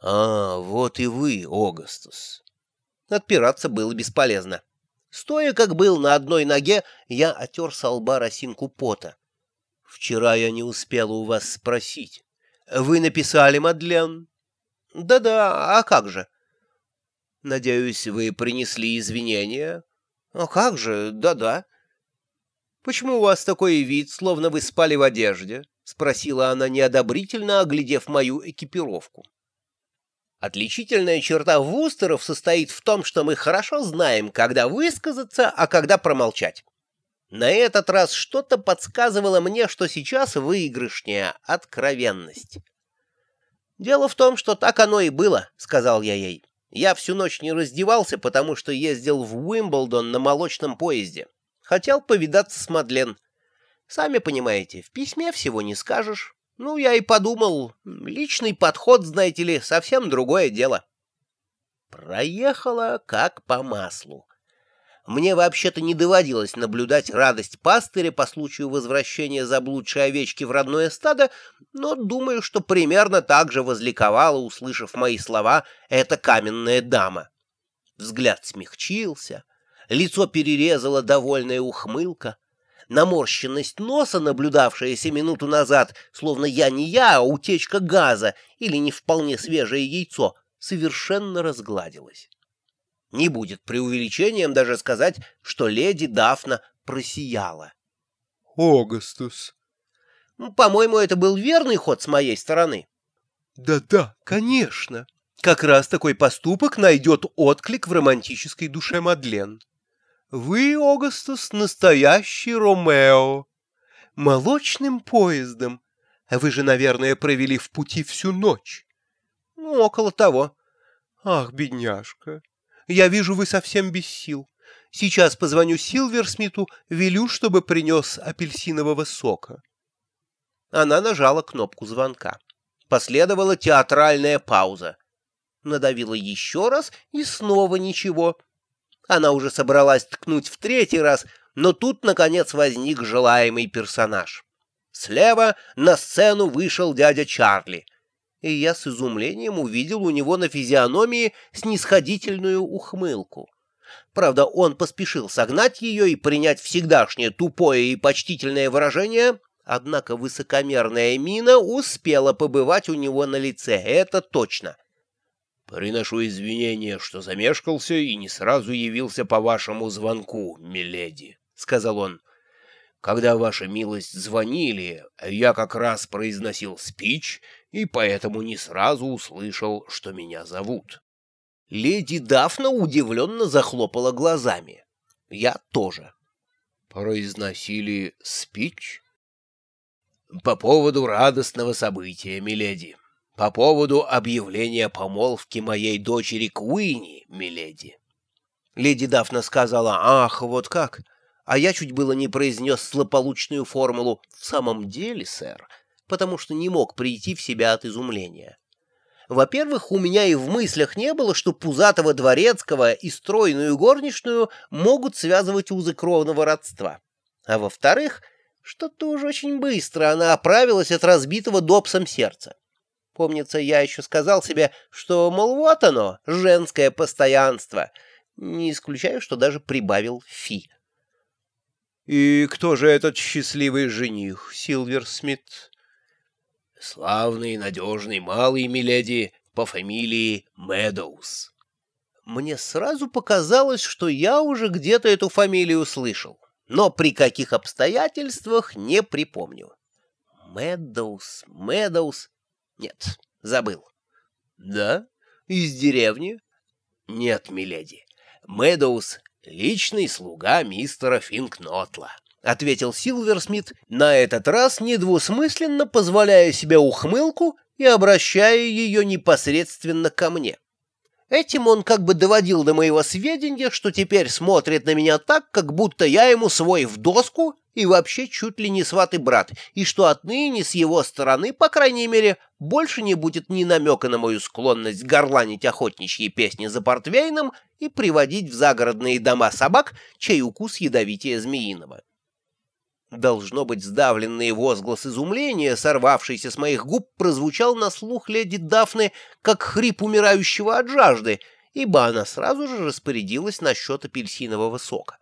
А, вот и вы, Огастус. Отпираться было бесполезно. Стоя, как был на одной ноге, я отер со лба росинку пота. Вчера я не успела у вас спросить. Вы написали, Мадлен? Да-да, а как же? Надеюсь, вы принесли извинения? А как же, да-да. Почему у вас такой вид, словно вы спали в одежде? Спросила она неодобрительно, оглядев мою экипировку. Отличительная черта вустеров состоит в том, что мы хорошо знаем, когда высказаться, а когда промолчать. На этот раз что-то подсказывало мне, что сейчас выигрышнее откровенность. «Дело в том, что так оно и было», — сказал я ей. «Я всю ночь не раздевался, потому что ездил в Уимблдон на молочном поезде. Хотел повидаться с Мадлен. Сами понимаете, в письме всего не скажешь. Ну, я и подумал, личный подход, знаете ли, совсем другое дело». Проехала как по маслу. Мне вообще-то не доводилось наблюдать радость пастыря по случаю возвращения заблудшей овечки в родное стадо, но думаю, что примерно так же возликовала, услышав мои слова, эта каменная дама. Взгляд смягчился, лицо перерезала довольная ухмылка. Наморщенность носа, наблюдавшаяся минуту назад, словно я не я, а утечка газа или не вполне свежее яйцо, совершенно разгладилась. Не будет преувеличением даже сказать, что леди Дафна просияла. «Огастус!» По-моему, это был верный ход с моей стороны. «Да-да, конечно. Как раз такой поступок найдет отклик в романтической душе Мадлен. Вы, Огастус, настоящий Ромео. Молочным поездом. Вы же, наверное, провели в пути всю ночь». Ну, около того. «Ах, бедняжка, я вижу, вы совсем без сил. Сейчас позвоню Силверсмиту, велю, чтобы принес апельсинового сока». Она нажала кнопку звонка. Последовала театральная пауза. Надавила еще раз, и снова ничего. Она уже собралась ткнуть в третий раз, но тут, наконец, возник желаемый персонаж. Слева на сцену вышел дядя Чарли — и я с изумлением увидел у него на физиономии снисходительную ухмылку. Правда, он поспешил согнать ее и принять всегдашнее тупое и почтительное выражение, однако высокомерная мина успела побывать у него на лице, это точно. «Приношу извинения, что замешкался и не сразу явился по вашему звонку, миледи», — сказал он. Когда ваша милость звонили, я как раз произносил спич, и поэтому не сразу услышал, что меня зовут. Леди Дафна удивленно захлопала глазами. Я тоже. Произносили спич? По поводу радостного события, миледи. По поводу объявления помолвки моей дочери Куини, миледи. Леди Дафна сказала, ах, вот как а я чуть было не произнес злополучную формулу «в самом деле, сэр», потому что не мог прийти в себя от изумления. Во-первых, у меня и в мыслях не было, что пузатого дворецкого и стройную горничную могут связывать узы кровного родства. А во-вторых, что-то уж очень быстро она оправилась от разбитого допсом сердца. Помнится, я еще сказал себе, что, мол, вот оно, женское постоянство. Не исключаю, что даже прибавил фи. «И кто же этот счастливый жених, Силверсмит?» «Славный надежный малый, миледи, по фамилии Медоуз». Мне сразу показалось, что я уже где-то эту фамилию слышал, но при каких обстоятельствах не припомню. Медоуз, Медоуз... Нет, забыл. Да? Из деревни? Нет, миледи. Медоуз личный слуга мистера Финкнотла», — ответил Силверсмит, на этот раз недвусмысленно позволяя себе ухмылку и обращая ее непосредственно ко мне. Этим он как бы доводил до моего сведения, что теперь смотрит на меня так, как будто я ему свой в доску и вообще чуть ли не сватый брат, и что отныне с его стороны, по крайней мере, больше не будет ни намека на мою склонность горланить охотничьи песни за портвейном и приводить в загородные дома собак, чей укус ядовитее змеиного. Должно быть, сдавленный возглас изумления, сорвавшийся с моих губ, прозвучал на слух леди Дафны, как хрип умирающего от жажды, ибо она сразу же распорядилась насчет апельсинового сока.